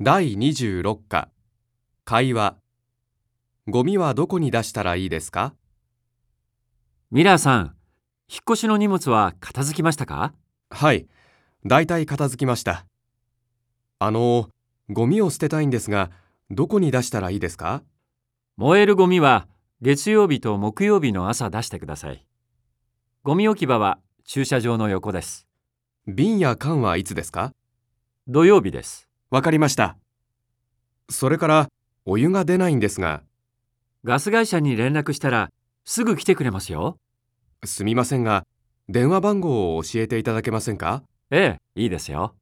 第26課会話ゴミはどこに出したらいいですか？ミラーさん、引っ越しの荷物は片付きましたか？はい、だいたい片付きました。あの、ゴミを捨てたいんですが、どこに出したらいいですか？燃えるゴミは月曜日と木曜日の朝出してください。ゴミ置き場は駐車場の横です。瓶や缶はいつですか？土曜日です。わかりました。それから、お湯が出ないんですが、ガス会社に連絡したらすぐ来てくれますよ。すみませんが、電話番号を教えていただけませんか？ええ、いいですよ。